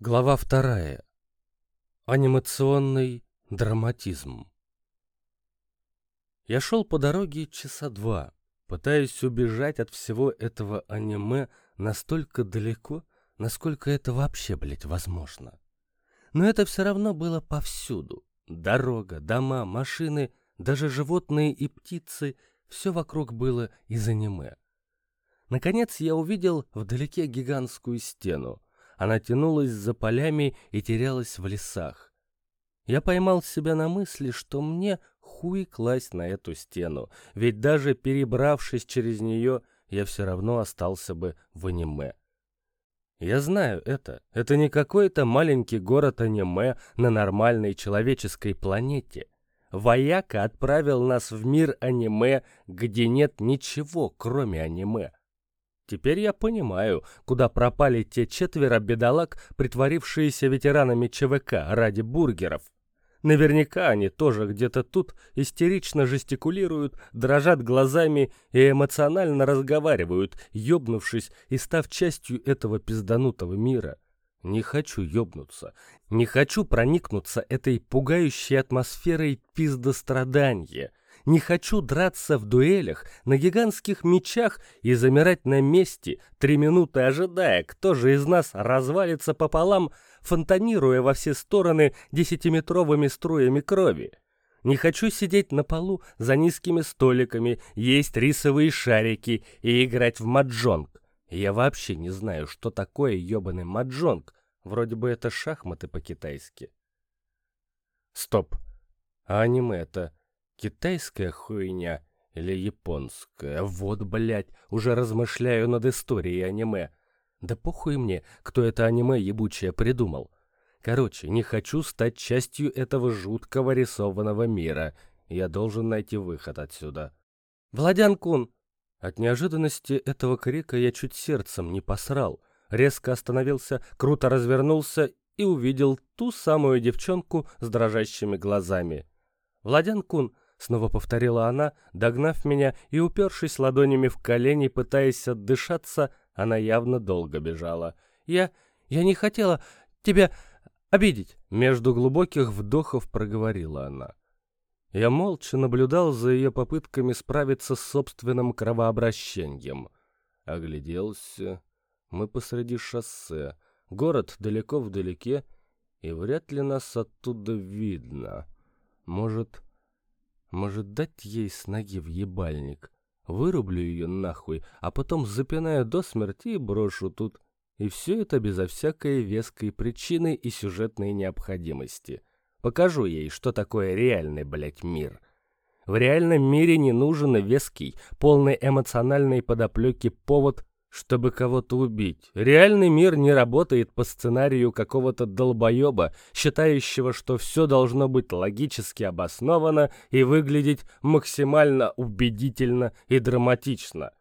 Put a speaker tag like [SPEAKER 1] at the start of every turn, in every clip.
[SPEAKER 1] Глава вторая. Анимационный драматизм. Я шел по дороге часа два, пытаясь убежать от всего этого аниме настолько далеко, насколько это вообще, блядь, возможно. Но это все равно было повсюду. Дорога, дома, машины, даже животные и птицы — все вокруг было из аниме. Наконец я увидел вдалеке гигантскую стену — она тянулась за полями и терялась в лесах. Я поймал себя на мысли, что мне хуй класть на эту стену, ведь даже перебравшись через нее, я все равно остался бы в аниме. Я знаю это. Это не какой-то маленький город аниме на нормальной человеческой планете. Вояка отправил нас в мир аниме, где нет ничего, кроме аниме. Теперь я понимаю, куда пропали те четверо бедолаг, притворившиеся ветеранами ЧВК ради бургеров. Наверняка они тоже где-то тут истерично жестикулируют, дрожат глазами и эмоционально разговаривают, ёбнувшись и став частью этого пизданутого мира. Не хочу ёбнуться, не хочу проникнуться этой пугающей атмосферой пиздострадания, не хочу драться в дуэлях на гигантских мечах и замирать на месте, три минуты ожидая, кто же из нас развалится пополам, фонтанируя во все стороны десятиметровыми струями крови. Не хочу сидеть на полу за низкими столиками, есть рисовые шарики и играть в маджонг. Я вообще не знаю, что такое ёбаный маджонг. Вроде бы это шахматы по-китайски. Стоп. А аниме это Китайская хуйня или японская? Вот, блядь, уже размышляю над историей аниме. Да похуй мне, кто это аниме ебучее придумал. Короче, не хочу стать частью этого жуткого рисованного мира. Я должен найти выход отсюда. «Владян-кун!» От неожиданности этого крика я чуть сердцем не посрал. Резко остановился, круто развернулся и увидел ту самую девчонку с дрожащими глазами. «Владян-кун, Снова повторила она, догнав меня и упершись ладонями в колени, пытаясь отдышаться, она явно долго бежала. «Я... я не хотела тебя обидеть!» Между глубоких вдохов проговорила она. Я молча наблюдал за ее попытками справиться с собственным кровообращением. Огляделся. Мы посреди шоссе. Город далеко вдалеке, и вряд ли нас оттуда видно. Может, может, дать ей с ноги в ебальник? Вырублю ее нахуй, а потом запинаю до смерти и брошу тут. И все это безо всякой веской причины и сюжетной необходимости. Покажу ей, что такое реальный, блядь, мир. В реальном мире не нужен веский, полный эмоциональной подоплеки повод чтобы кого-то убить. Реальный мир не работает по сценарию какого-то долбоеба, считающего, что все должно быть логически обосновано и выглядеть максимально убедительно и драматично.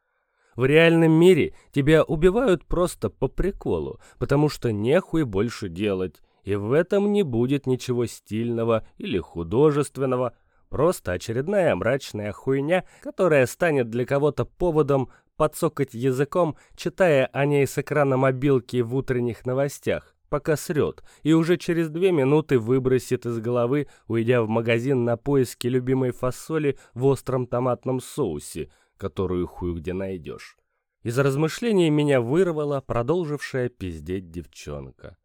[SPEAKER 1] В реальном мире тебя убивают просто по приколу, потому что нехуй больше делать, и в этом не будет ничего стильного или художественного, Просто очередная мрачная хуйня, которая станет для кого-то поводом подсокать языком, читая о ней с экрана мобилки в утренних новостях, пока срет, и уже через две минуты выбросит из головы, уйдя в магазин на поиски любимой фасоли в остром томатном соусе, которую хуй где найдешь. Из размышлений меня вырвала продолжившая пиздеть девчонка.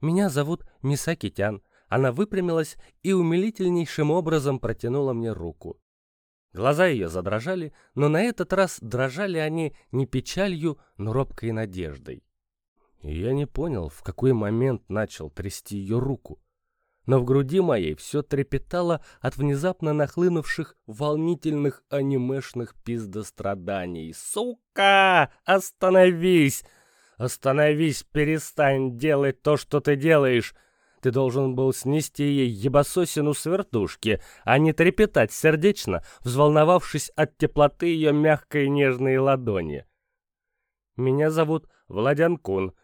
[SPEAKER 1] «Меня зовут Мисакитян». Она выпрямилась и умилительнейшим образом протянула мне руку. Глаза ее задрожали, но на этот раз дрожали они не печалью, но робкой надеждой. И я не понял, в какой момент начал трясти ее руку. Но в груди моей все трепетало от внезапно нахлынувших волнительных анимешных пиздостраданий. «Сука! Остановись! Остановись! Перестань делать то, что ты делаешь! Ты должен был снести ей ебасосину с вертушки, а не трепетать сердечно, взволновавшись от теплоты ее мягкой нежной ладони. «Меня зовут Владян Кун».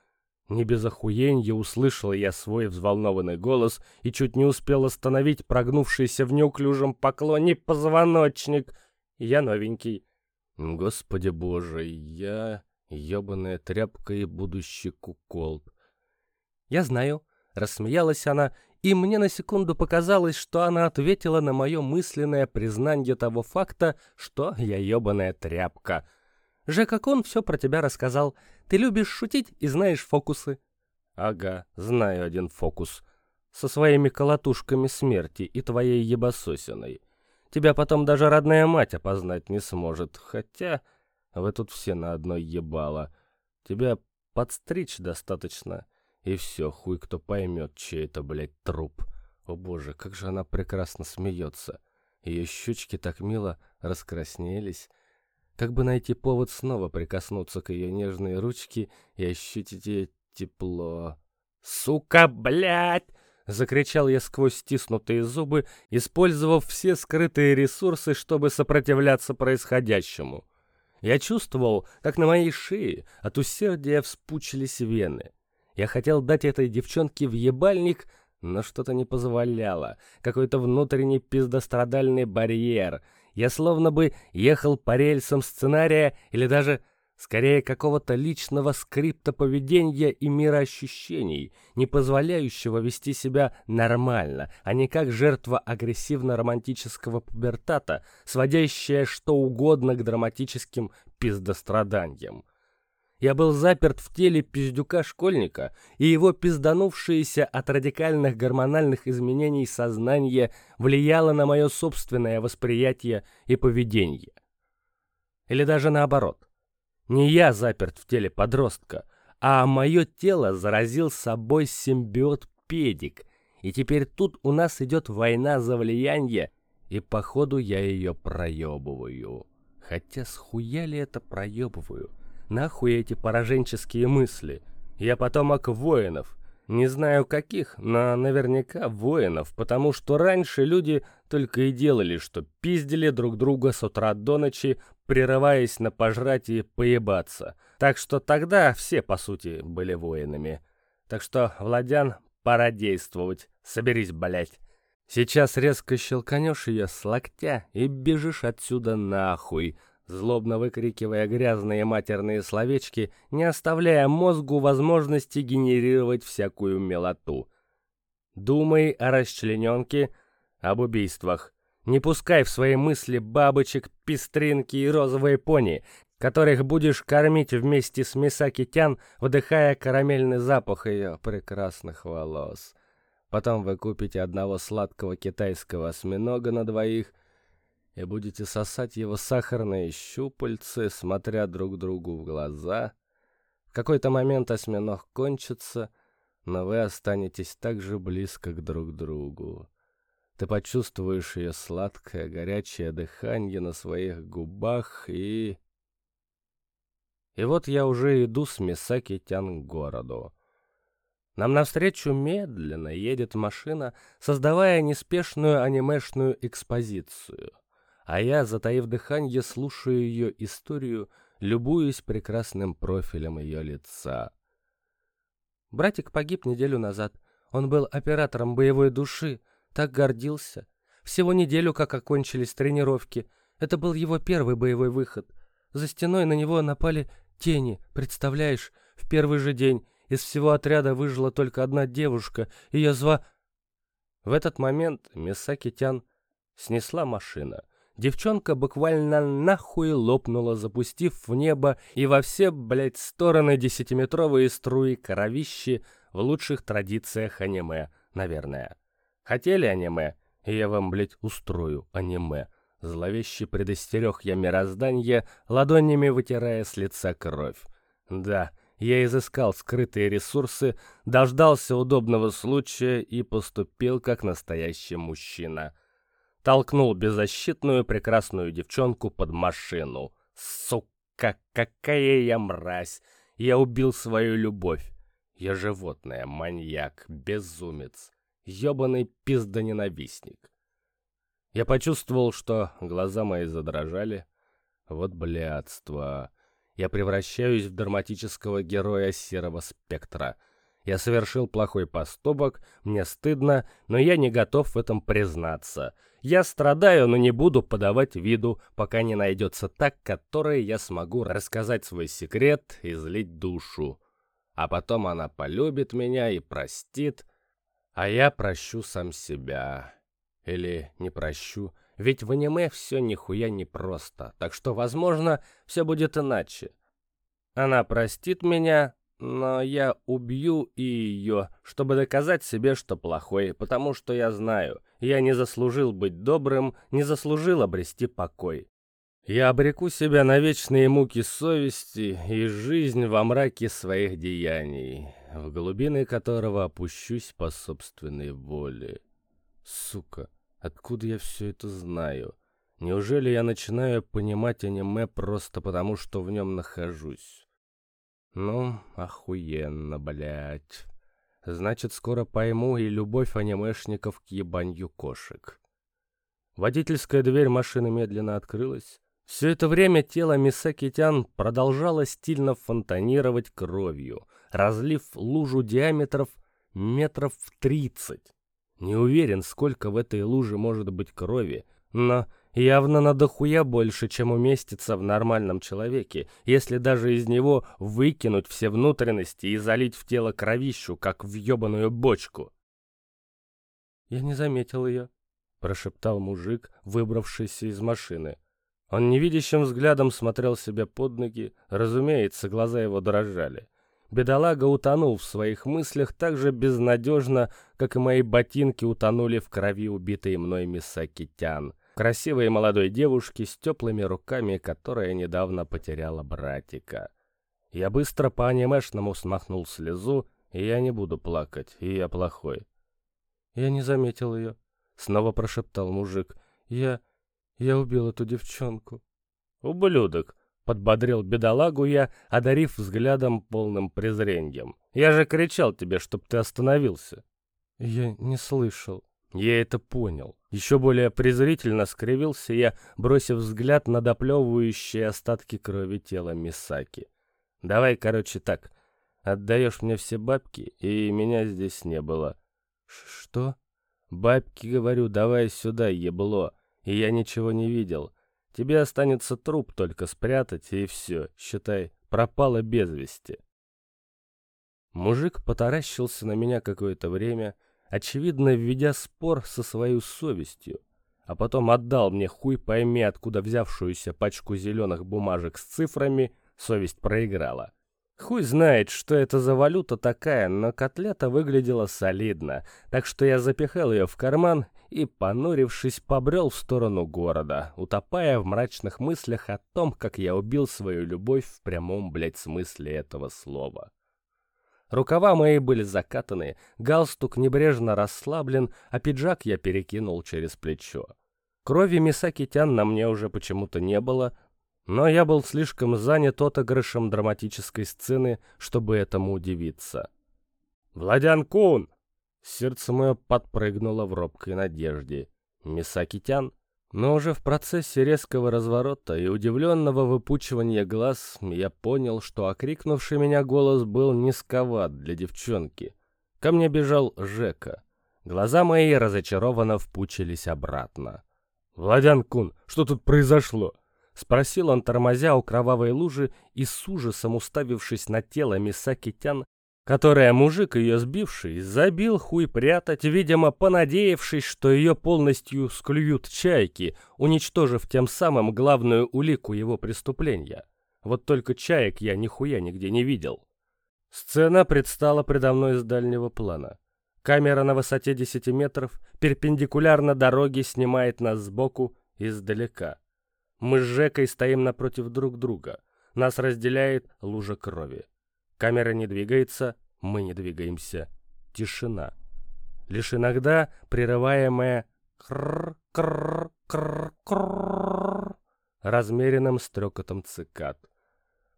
[SPEAKER 1] Не без охуенья услышал я свой взволнованный голос и чуть не успел остановить прогнувшийся в неуклюжем поклоне позвоночник. Я новенький. Господи боже, я ебаная тряпка и будущий куколд. «Я знаю», — рассмеялась она, и мне на секунду показалось, что она ответила на мое мысленное признание того факта, что я ебаная тряпка. «Жека Кон все про тебя рассказал. Ты любишь шутить и знаешь фокусы». «Ага, знаю один фокус. Со своими колотушками смерти и твоей ебасосиной. Тебя потом даже родная мать опознать не сможет, хотя вы тут все на одной ебало. Тебя подстричь достаточно, и все, хуй кто поймет, чей это, блядь, труп. О боже, как же она прекрасно смеется. Ее щечки так мило раскраснелись. Как бы найти повод снова прикоснуться к ее нежной ручке и ощутить ее тепло. «Сука, блядь!» — закричал я сквозь стиснутые зубы, использовав все скрытые ресурсы, чтобы сопротивляться происходящему. Я чувствовал, как на моей шее от усердия вспучились вены. Я хотел дать этой девчонке в ебальник, но что-то не позволяло. Какой-то внутренний пиздострадальный барьер. Я словно бы ехал по рельсам сценария или даже скорее какого-то личного скрипта поведения и мироощущений, не позволяющего вести себя нормально, а не как жертва агрессивно-романтического пубертата, сводящая что угодно к драматическим пиздостраданиям. Я был заперт в теле пиздюка-школьника, и его пизданувшееся от радикальных гормональных изменений сознание влияло на мое собственное восприятие и поведение. Или даже наоборот. Не я заперт в теле подростка, а мое тело заразил собой симбиот-педик, и теперь тут у нас идет война за влияние, и походу я ее проебываю. Хотя схуя ли это проебываю? Нахуй эти пораженческие мысли? Я потомок воинов, не знаю каких, но наверняка воинов, потому что раньше люди только и делали, что пиздили друг друга с утра до ночи, прерываясь на пожрать и поебаться. Так что тогда все, по сути, были воинами. Так что, Владян, пора действовать. Соберись, блять. Сейчас резко щелканешь ее с локтя и бежишь отсюда нахуй, злобно выкрикивая грязные матерные словечки, не оставляя мозгу возможности генерировать всякую милоту. Думай о расчлененке, об убийствах. Не пускай в свои мысли бабочек, пестринки и розовые пони, которых будешь кормить вместе с Мисаки-тян, вдыхая карамельный запах ее прекрасных волос. Потом вы купите одного сладкого китайского осьминога на двоих и будете сосать его сахарные щупальцы, смотря друг другу в глаза. В какой-то момент осьминог кончится, но вы останетесь так же близко к друг другу. Ты почувствуешь ее сладкое, горячее дыхание на своих губах и... И вот я уже иду с Мисаки Тян к городу. Нам навстречу медленно едет машина, создавая неспешную анимешную экспозицию. А я, затаив дыхание, слушаю ее историю, любуясь прекрасным профилем ее лица. Братик погиб неделю назад. Он был оператором боевой души, так гордился. Всего неделю, как окончились тренировки. Это был его первый боевой выход. За стеной на него напали тени, представляешь? В первый же день из всего отряда выжила только одна девушка. Ее зва... В этот момент Мисаки Тян снесла машина. Девчонка буквально нахуй лопнула, запустив в небо и во все, блядь, стороны десятиметровые струи кровищи в лучших традициях аниме, наверное. Хотели аниме? Я вам, блядь, устрою аниме. Зловеще предостерег я мироздание, ладонями вытирая с лица кровь. Да, я изыскал скрытые ресурсы, дождался удобного случая и поступил как настоящий мужчина. Толкнул беззащитную прекрасную девчонку под машину. Сука, какая я мразь! Я убил свою любовь. Я животное, маньяк, безумец ёбаный пиздоненавистник. Я почувствовал, что глаза мои задрожали. Вот блядство. Я превращаюсь в драматического героя серого спектра. Я совершил плохой поступок, мне стыдно, но я не готов в этом признаться. Я страдаю, но не буду подавать виду, пока не найдется так, которой я смогу рассказать свой секрет и злить душу. а потом она полюбит меня и простит, а я прощу сам себя. Или не прощу, ведь в аниме все нихуя не просто, так что, возможно, все будет иначе. Она простит меня, но я убью и ее, чтобы доказать себе, что плохой, потому что я знаю, я не заслужил быть добрым, не заслужил обрести покой. Я обреку себя на вечные муки совести и жизнь во мраке своих деяний, в глубины которого опущусь по собственной воле. Сука, откуда я все это знаю? Неужели я начинаю понимать аниме просто потому, что в нем нахожусь? Ну, охуенно, блядь. Значит, скоро пойму и любовь анимешников к ебанью кошек. Водительская дверь машины медленно открылась, все это время тело Мисакитян продолжало стильно фонтанировать кровью, разлив лужу диаметров метров в тридцать. Не уверен, сколько в этой луже может быть крови, но явно на дохуя больше, чем уместится в нормальном человеке, если даже из него выкинуть все внутренности и залить в тело кровищу, как в ебаную бочку. «Я не заметил ее», — прошептал мужик, выбравшийся из машины. Он невидящим взглядом смотрел себе под ноги, разумеется, глаза его дрожали. Бедолага утонул в своих мыслях так же безнадежно, как и мои ботинки утонули в крови убитой мной Мисакитян, красивой молодой девушки с теплыми руками, которая недавно потеряла братика. Я быстро по-анимешному смахнул слезу, и я не буду плакать, и я плохой. «Я не заметил ее», — снова прошептал мужик. «Я...» Я убил эту девчонку. Ублюдок, подбодрил бедолагу я, одарив взглядом полным презрением. Я же кричал тебе, чтоб ты остановился. Я не слышал. Я это понял. Еще более презрительно скривился я, бросив взгляд на доплевывающие остатки крови тела Мисаки. Давай, короче, так. Отдаешь мне все бабки, и меня здесь не было. Что? Бабки, говорю, давай сюда, ебло и я ничего не видел. Тебе останется труп только спрятать, и все, считай, пропало без вести. Мужик потаращился на меня какое-то время, очевидно, введя спор со своей совестью, а потом отдал мне хуй пойми, откуда взявшуюся пачку зеленых бумажек с цифрами совесть проиграла. Хуй знает, что это за валюта такая, но котлета выглядела солидно, так что я запихал ее в карман и, понурившись, побрел в сторону города, утопая в мрачных мыслях о том, как я убил свою любовь в прямом, блядь, смысле этого слова. Рукава мои были закатаны, галстук небрежно расслаблен, а пиджак я перекинул через плечо. Крови Мисаки-тян на мне уже почему-то не было, но я был слишком занят отыгрышем драматической сцены, чтобы этому удивиться. «Владян-кун!» Сердце мое подпрыгнуло в робкой надежде. Мисакитян? Но уже в процессе резкого разворота и удивленного выпучивания глаз я понял, что окрикнувший меня голос был низковат для девчонки. Ко мне бежал Жека. Глаза мои разочарованно впучились обратно. «Владян-кун, что тут произошло?» Спросил он, тормозя у кровавой лужи и с ужасом уставившись на тело Мисакитян, которое мужик ее сбивший забил хуй прятать, видимо, понадеявшись, что ее полностью склюют чайки, уничтожив тем самым главную улику его преступления. Вот только чаек я нихуя нигде не видел. Сцена предстала предо мной с дальнего плана. Камера на высоте 10 метров перпендикулярно дороге снимает нас сбоку издалека. Мы с Жекой стоим напротив друг друга. Нас разделяет лужа крови. Камера не двигается, мы не двигаемся. Тишина. Лишь иногда прерываемая кр-кр-кр-кр размеренным стрекотом цикад.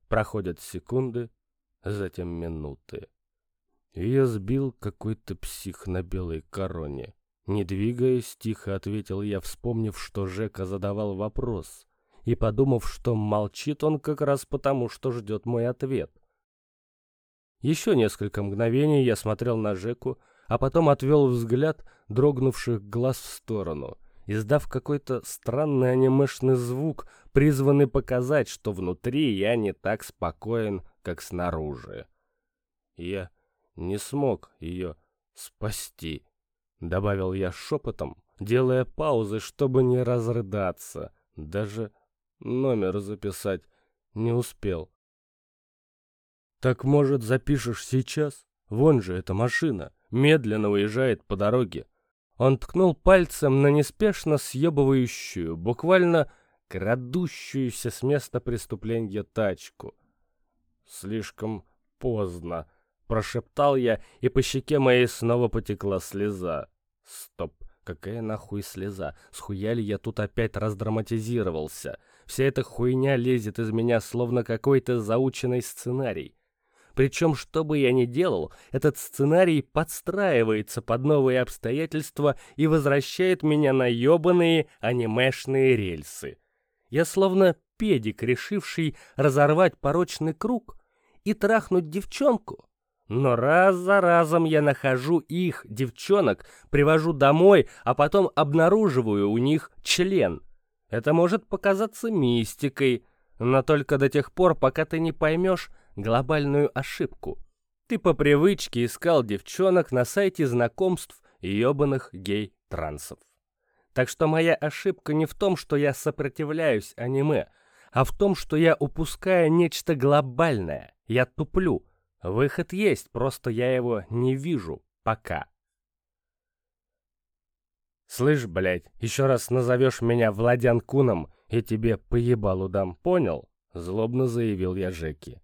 [SPEAKER 1] Проходят секунды, затем минуты. Ее сбил какой-то псих на белой короне. Не двигаясь, тихо ответил я, вспомнив, что Жека задавал вопрос, и подумав, что молчит он как раз потому, что ждет мой ответ. Еще несколько мгновений я смотрел на Жеку, а потом отвел взгляд дрогнувших глаз в сторону, издав какой-то странный анимешный звук, призванный показать, что внутри я не так спокоен, как снаружи. Я не смог ее спасти, добавил я шепотом, делая паузы, чтобы не разрыдаться. Даже номер записать не успел. «Так, может, запишешь сейчас? Вон же эта машина, медленно уезжает по дороге». Он ткнул пальцем на неспешно съебывающую, буквально крадущуюся с места преступления тачку. «Слишком поздно», — прошептал я, и по щеке моей снова потекла слеза. «Стоп, какая нахуй слеза? Схуя ли я тут опять раздраматизировался? Вся эта хуйня лезет из меня, словно какой-то заученный сценарий». Причем, что бы я ни делал, этот сценарий подстраивается под новые обстоятельства и возвращает меня на ёбаные анимешные рельсы. Я словно педик, решивший разорвать порочный круг и трахнуть девчонку. Но раз за разом я нахожу их, девчонок, привожу домой, а потом обнаруживаю у них член. Это может показаться мистикой, но только до тех пор, пока ты не поймешь глобальную ошибку. Ты по привычке искал девчонок на сайте знакомств ебаных гей-трансов. Так что моя ошибка не в том, что я сопротивляюсь аниме, а в том, что я упускаю нечто глобальное. Я туплю. Выход есть, просто я его не вижу пока. «Слышь, блядь, еще раз назовешь меня Владян Куном, и тебе поебалу дам, понял?» Злобно заявил я Жеки.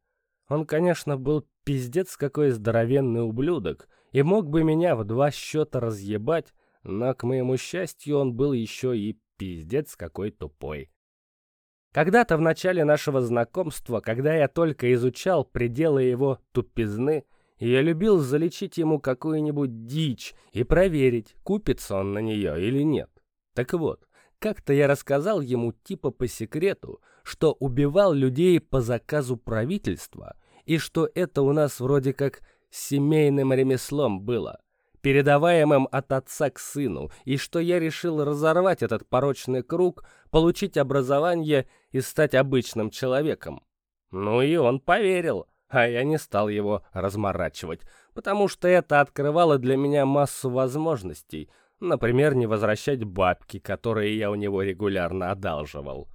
[SPEAKER 1] Он, конечно, был пиздец какой здоровенный ублюдок и мог бы меня в два счета разъебать, но, к моему счастью, он был еще и пиздец какой тупой. Когда-то в начале нашего знакомства, когда я только изучал пределы его тупизны, я любил залечить ему какую-нибудь дичь и проверить, купится он на нее или нет. Так вот, как-то я рассказал ему типа по секрету, что убивал людей по заказу правительства, и что это у нас вроде как семейным ремеслом было, передаваемым от отца к сыну, и что я решил разорвать этот порочный круг, получить образование и стать обычным человеком. Ну и он поверил, а я не стал его разморачивать, потому что это открывало для меня массу возможностей, например, не возвращать бабки, которые я у него регулярно одалживал.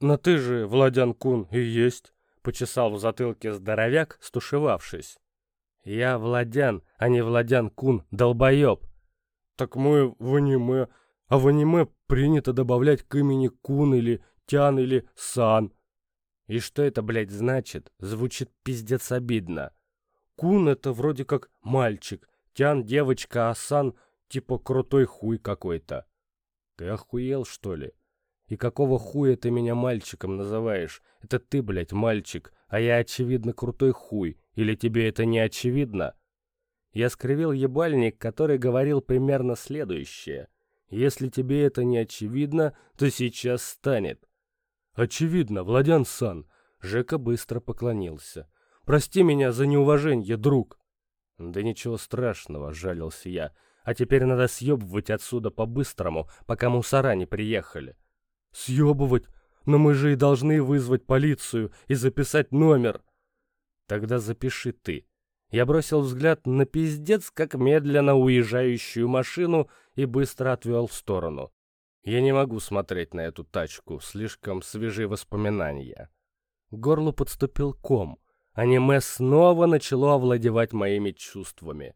[SPEAKER 1] «Но ты же, Владян Кун, и есть», — почесал в затылке здоровяк, стушевавшись. «Я Владян, а не Владян Кун, долбоеб!» «Так мы в аниме, а в аниме принято добавлять к имени Кун или Тян или Сан». «И что это, блядь, значит? Звучит пиздец обидно». «Кун — это вроде как мальчик, Тян — девочка, а Сан — типа крутой хуй какой-то». «Ты охуел, что ли?» И какого хуя ты меня мальчиком называешь? Это ты, блядь, мальчик, а я, очевидно, крутой хуй. Или тебе это не очевидно?» Я скривил ебальник, который говорил примерно следующее. «Если тебе это не очевидно, то сейчас станет». «Очевидно, Владян-сан», — Жека быстро поклонился. «Прости меня за неуважение, друг». «Да ничего страшного», — жалился я. «А теперь надо съебывать отсюда по-быстрому, пока мусора не приехали». Съебывать? Но мы же и должны вызвать полицию и записать номер. Тогда запиши ты. Я бросил взгляд на пиздец, как медленно уезжающую машину и быстро отвел в сторону. Я не могу смотреть на эту тачку, слишком свежие воспоминания. К горлу подступил ком. Аниме снова начало овладевать моими чувствами.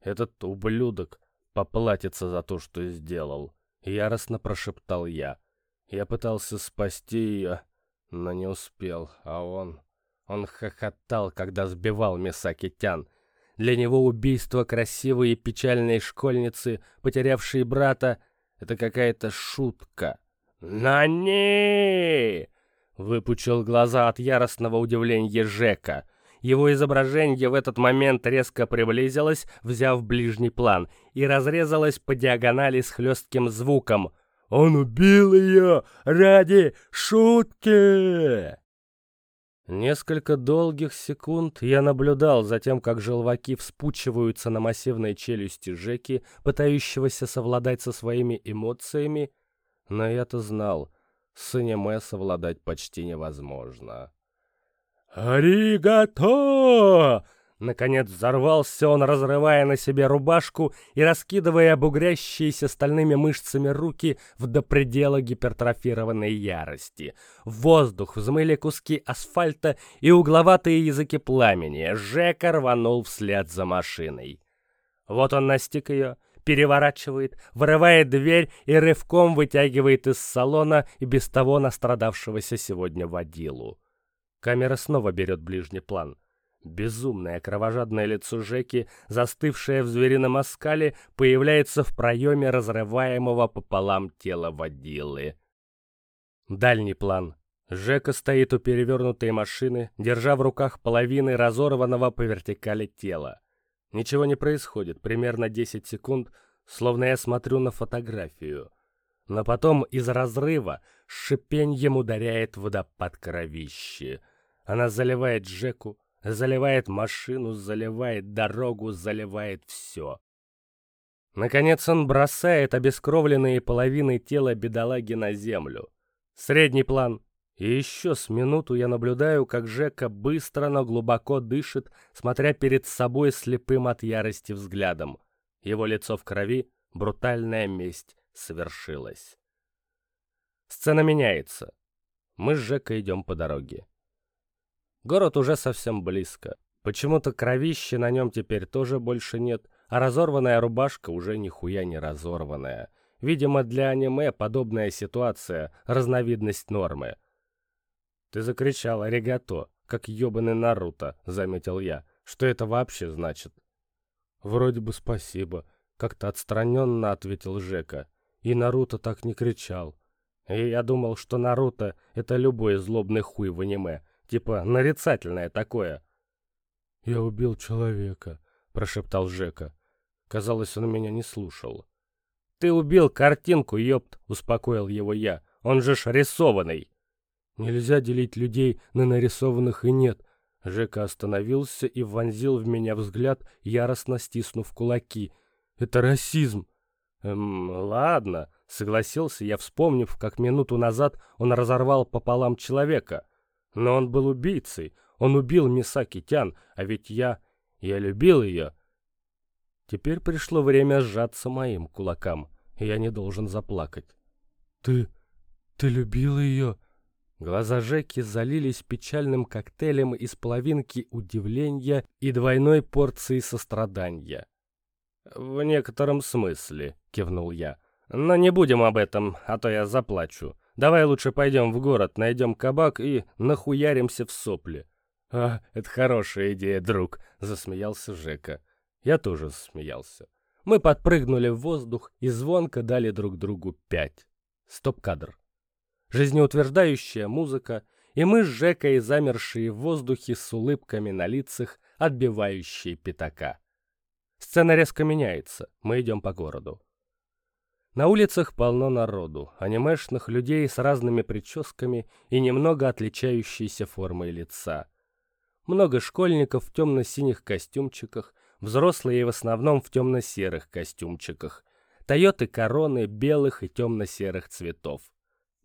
[SPEAKER 1] Этот ублюдок поплатится за то, что сделал. Яростно прошептал я. Я пытался спасти ее, но не успел, а он... Он хохотал, когда сбивал Мисаки-тян. Для него убийство красивой и печальной школьницы, потерявшей брата, это какая-то шутка. «Нани!» — выпучил глаза от яростного удивления Жека. Его изображение в этот момент резко приблизилось, взяв ближний план, и разрезалось по диагонали с хлестким звуком — он убил ее ради шутки!» Несколько долгих секунд я наблюдал за тем, как желваки вспучиваются на массивной челюсти Жеки, пытающегося совладать со своими эмоциями, но я-то знал, с аниме совладать почти невозможно. «Аригато!» Наконец взорвался он, разрывая на себе рубашку и раскидывая обугрящиеся стальными мышцами руки в до предела гипертрофированной ярости. В воздух взмыли куски асфальта и угловатые языки пламени. Жека рванул вслед за машиной. Вот он настиг ее, переворачивает, вырывает дверь и рывком вытягивает из салона и без того настрадавшегося сегодня водилу. Камера снова берет ближний план — Безумное кровожадное лицо Жеки, застывшее в зверином оскале, появляется в проеме разрываемого пополам тела водилы. Дальний план. Жека стоит у перевернутой машины, держа в руках половины разорванного по вертикали тела. Ничего не происходит, примерно 10 секунд, словно я смотрю на фотографию. Но потом из разрыва шипеньем ударяет водопад кровищи. Она заливает Жеку, Заливает машину, заливает дорогу, заливает все. Наконец он бросает обескровленные половины тела бедолаги на землю. Средний план. И еще с минуту я наблюдаю, как Жека быстро, но глубоко дышит, смотря перед собой слепым от ярости взглядом. Его лицо в крови, брутальная месть совершилась. Сцена меняется. Мы с Жекой идем по дороге. Город уже совсем близко. Почему-то кровищи на нем теперь тоже больше нет, а разорванная рубашка уже нихуя не разорванная. Видимо, для аниме подобная ситуация — разновидность нормы. «Ты закричал «Аригато», как ёбаный Наруто», — заметил я. «Что это вообще значит?» «Вроде бы спасибо», — как-то отстраненно ответил Жека. «И Наруто так не кричал. И я думал, что Наруто — это любой злобный хуй в аниме, Типа нарицательное такое. «Я убил человека», — прошептал Жека. Казалось, он меня не слушал. «Ты убил картинку, ёпт!» — успокоил его я. «Он же ж рисованный!» «Нельзя делить людей на нарисованных и нет». Жека остановился и вонзил в меня взгляд, яростно стиснув кулаки. «Это расизм!» «Эм, ладно», — согласился я, вспомнив, как минуту назад он разорвал пополам человека. Но он был убийцей. Он убил Мисаки Тян, а ведь я... я любил ее. Теперь пришло время сжаться моим кулакам, и я не должен заплакать. «Ты... ты любил ее?» Глаза Жеки залились печальным коктейлем из половинки удивления и двойной порции сострадания. «В некотором смысле», — кивнул я. «Но не будем об этом, а то я заплачу. Давай лучше пойдем в город, найдем кабак и нахуяримся в сопли. А, это хорошая идея, друг, засмеялся Жека. Я тоже засмеялся. Мы подпрыгнули в воздух и звонко дали друг другу пять. Стоп-кадр. Жизнеутверждающая музыка, и мы с Жекой, замершие в воздухе с улыбками на лицах, отбивающие пятака. Сцена резко меняется, мы идем по городу. На улицах полно народу, анимешных людей с разными прическами и немного отличающейся формой лица. Много школьников в темно-синих костюмчиках, взрослые в основном в темно-серых костюмчиках. Тойоты короны белых и темно-серых цветов.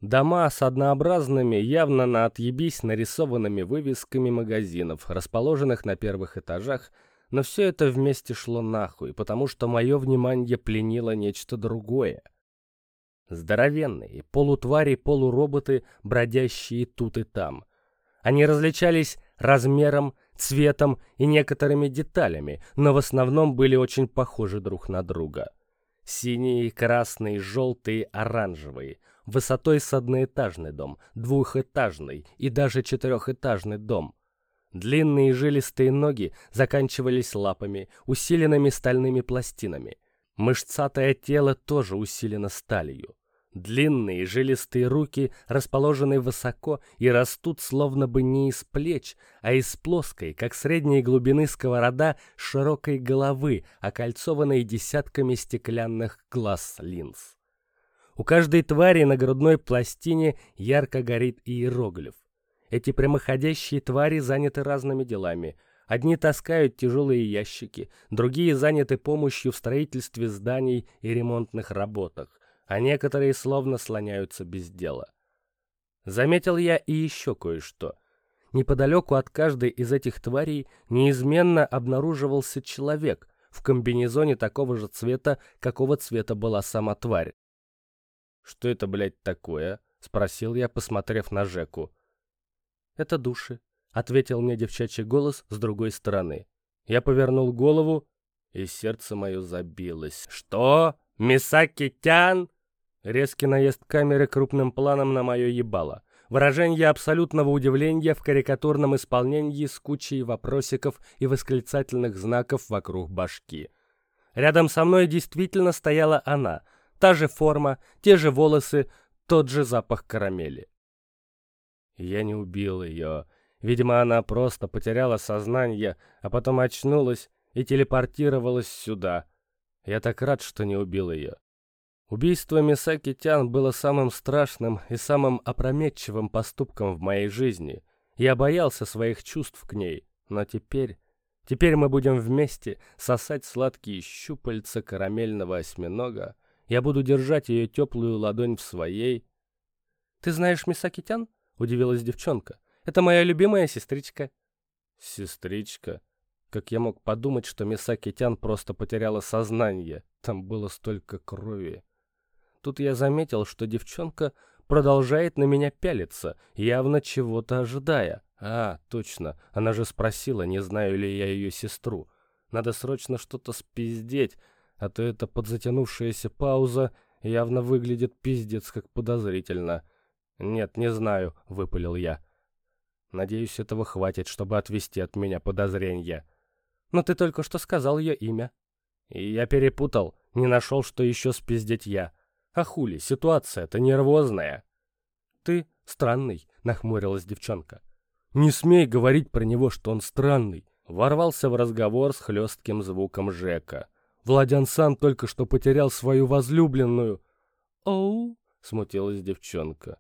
[SPEAKER 1] Дома с однообразными, явно на отъебись нарисованными вывесками магазинов, расположенных на первых этажах, но все это вместе шло нахуй, потому что мое внимание пленило нечто другое. Здоровенные, полутвари, полуроботы, бродящие тут и там. Они различались размером, цветом и некоторыми деталями, но в основном были очень похожи друг на друга. Синие, красные, желтые, оранжевые. Высотой с одноэтажный дом, двухэтажный и даже четырехэтажный дом. Длинные жилистые ноги заканчивались лапами, усиленными стальными пластинами. Мышцатое тело тоже усилено сталью. Длинные жилистые руки расположены высоко и растут словно бы не из плеч, а из плоской, как средней глубины сковорода, широкой головы, окольцованной десятками стеклянных глаз линз. У каждой твари на грудной пластине ярко горит иероглиф. Эти прямоходящие твари заняты разными делами. Одни таскают тяжелые ящики, другие заняты помощью в строительстве зданий и ремонтных работах, а некоторые словно слоняются без дела. Заметил я и еще кое-что. Неподалеку от каждой из этих тварей неизменно обнаруживался человек в комбинезоне такого же цвета, какого цвета была сама тварь. «Что это, блядь, такое?» — спросил я, посмотрев на Жеку. «Это души», — ответил мне девчачий голос с другой стороны. Я повернул голову, и сердце мое забилось. «Что? Мисаки-тян?» Резкий наезд камеры крупным планом на мое ебало. Выражение абсолютного удивления в карикатурном исполнении с кучей вопросиков и восклицательных знаков вокруг башки. Рядом со мной действительно стояла она. Та же форма, те же волосы, тот же запах карамели. Я не убил ее. Видимо, она просто потеряла сознание, а потом очнулась и телепортировалась сюда. Я так рад, что не убил ее. Убийство Мисаки Тян было самым страшным и самым опрометчивым поступком в моей жизни. Я боялся своих чувств к ней, но теперь... Теперь мы будем вместе сосать сладкие щупальца карамельного осьминога. Я буду держать ее теплую ладонь в своей. «Ты знаешь Мисаки Тян?» — удивилась девчонка. «Это моя любимая сестричка». «Сестричка?» Как я мог подумать, что Мисаки Тян просто потеряла сознание? Там было столько крови. Тут я заметил, что девчонка продолжает на меня пялиться, явно чего-то ожидая. А, точно, она же спросила, не знаю ли я ее сестру. Надо срочно что-то спиздеть, а то эта подзатянувшаяся пауза явно выглядит пиздец как подозрительно. «Нет, не знаю», — выпалил я. «Надеюсь, этого хватит, чтобы отвести от меня подозрения». Но ты только что сказал ее имя. И я перепутал, не нашел, что еще спиздить я. А хули, ситуация-то нервозная. Ты странный, нахмурилась девчонка. Не смей говорить про него, что он странный. Ворвался в разговор с хлестким звуком Жека. Владян сам только что потерял свою возлюбленную. «Оу!» — смутилась девчонка.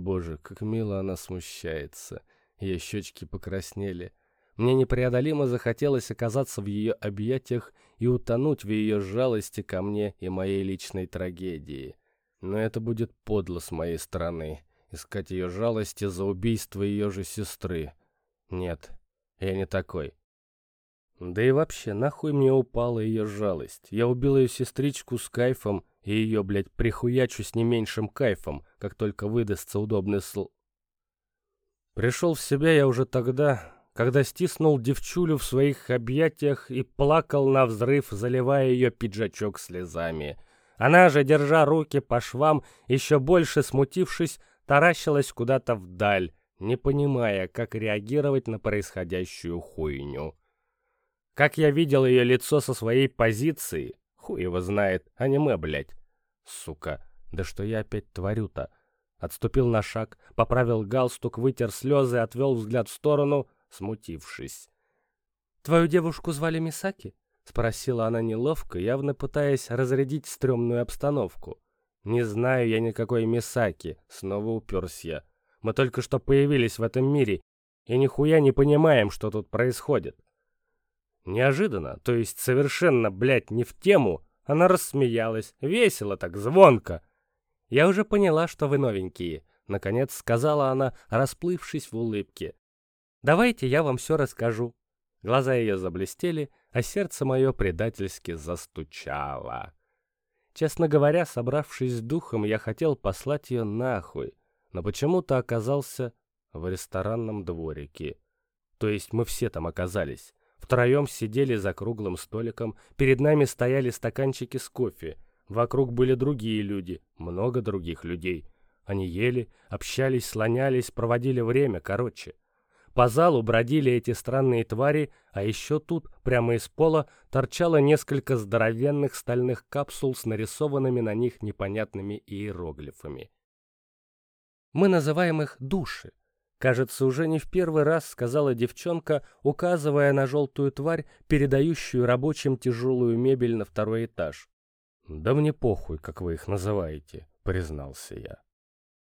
[SPEAKER 1] Боже, как мило она смущается. Ее щечки покраснели. Мне непреодолимо захотелось оказаться в ее объятиях и утонуть в ее жалости ко мне и моей личной трагедии. Но это будет подло с моей стороны, искать ее жалости за убийство ее же сестры. Нет, я не такой. Да и вообще, нахуй мне упала ее жалость. Я убил ее сестричку с кайфом, и ее, блядь, прихуячу с не меньшим кайфом, как только выдастся удобный сл... Пришел в себя я уже тогда, когда стиснул девчулю в своих объятиях и плакал на взрыв, заливая ее пиджачок слезами. Она же, держа руки по швам, еще больше смутившись, таращилась куда-то вдаль, не понимая, как реагировать на происходящую хуйню. Как я видел ее лицо со своей позиции, хуй его знает, аниме, блядь. Сука, да что я опять творю-то? Отступил на шаг, поправил галстук, вытер слезы, отвел взгляд в сторону — смутившись. «Твою девушку звали Мисаки?» — спросила она неловко, явно пытаясь разрядить стрёмную обстановку. «Не знаю я никакой Мисаки», — снова уперся я. «Мы только что появились в этом мире и нихуя не понимаем, что тут происходит». Неожиданно, то есть совершенно, блядь, не в тему, она рассмеялась, весело так, звонко. «Я уже поняла, что вы новенькие», — наконец сказала она, расплывшись в улыбке. Давайте я вам все расскажу». Глаза ее заблестели, а сердце мое предательски застучало. Честно говоря, собравшись с духом, я хотел послать ее нахуй, но почему-то оказался в ресторанном дворике. То есть мы все там оказались. Втроем сидели за круглым столиком, перед нами стояли стаканчики с кофе. Вокруг были другие люди, много других людей. Они ели, общались, слонялись, проводили время, короче. По залу бродили эти странные твари, а еще тут, прямо из пола, торчало несколько здоровенных стальных капсул с нарисованными на них непонятными иероглифами. «Мы называем их души», Кажется, уже не в первый раз сказала девчонка, указывая на желтую тварь, передающую рабочим тяжелую мебель на второй этаж. «Да мне похуй, как вы их называете», — признался я.